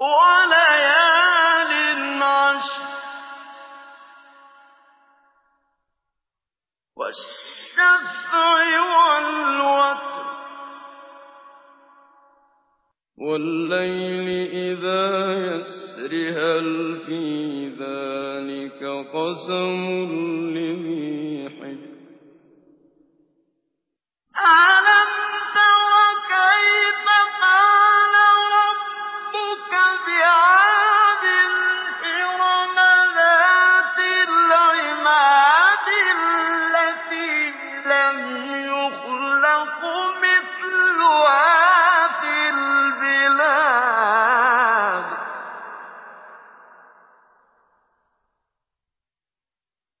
وَلَيَالٍ عَشْرٍ. وَالشَّفْعِ وَالْوَتْرِ. وَاللَّيْلِ إِذَا يَسْرِ هَلْ فِي ذَٰلِكَ قَسَمٌ لِّذِي حِجْرٍ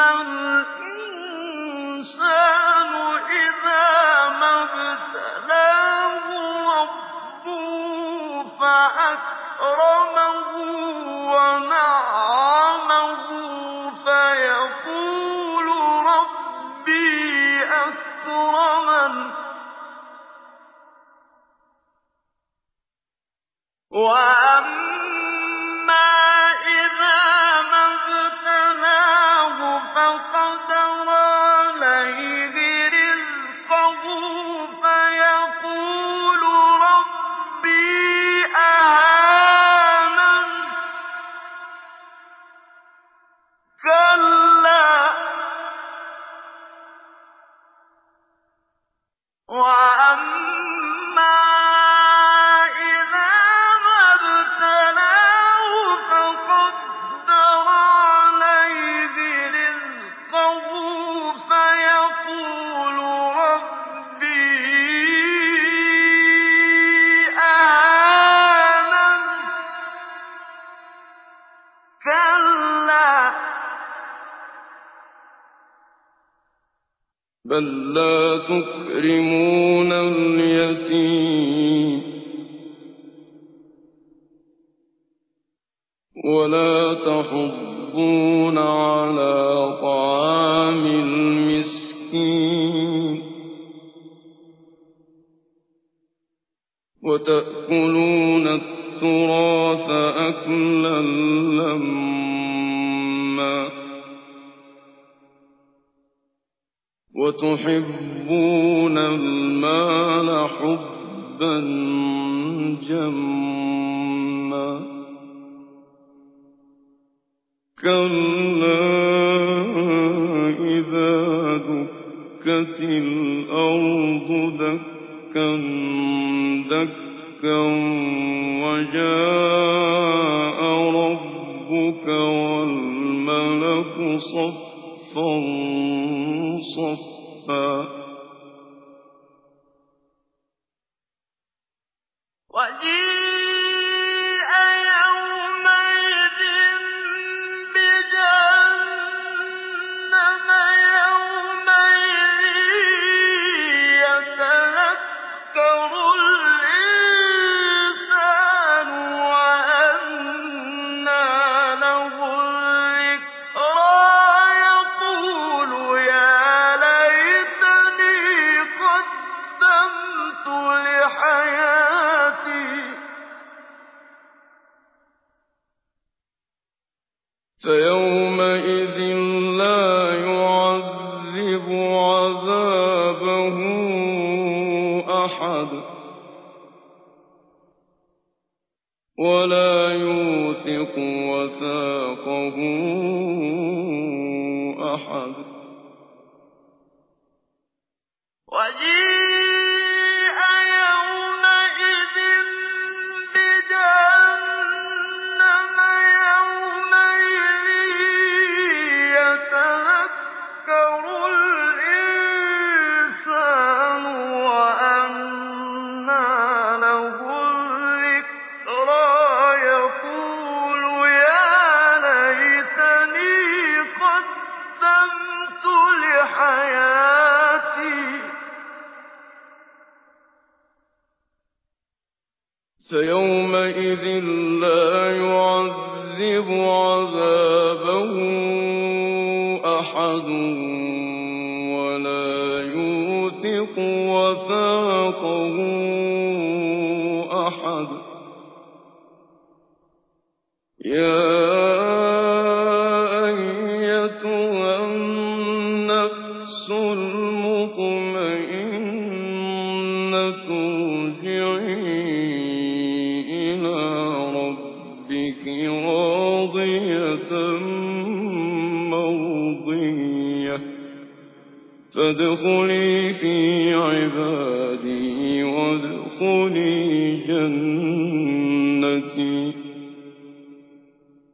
الْإِنسَانُ إِذَا مَا ابْتَلَاهُ رَبُّهُ فَأَكْرَمَهُ وَنَعَّمَهُ فَيَقُولُ رَبِّي أَكْرَمَنِ وَأَمَّا وَأَمَّا بَل لَّا تُكْرِمُونَ الْيَتِيمَ وَلَا تَحَاضُّونَ عَلَىٰ طَعَامِ الْمِسْكِينِ وَتَأْكُلُونَ التُّرَاثَ أَكْلًا لَّمًّا وَتُحِبُّونَ الْمَالَ حُبًّا جَمًّا كَلَّا إِذَا دُكَّتِ الْأَرْضُ دَكًّا دَكًّا وَجَاءَ رَبُّكَ وَالْمَلَكُ صَفًّا صَفًّا وَجِيءَ فَيَوْمَئِذٍ لَّا يُعَذِّبُ عَذَابَهُ أَحَدٌ وَلَا يُوثِقُ وَثَاقَهُ أَحَدٌ لا يعذب عذابه أحد ولا يوثق وثاقه أحد. يا أيتها النفس المطمئنة مرضية فادخلي في عبادي وادخلي جنتي.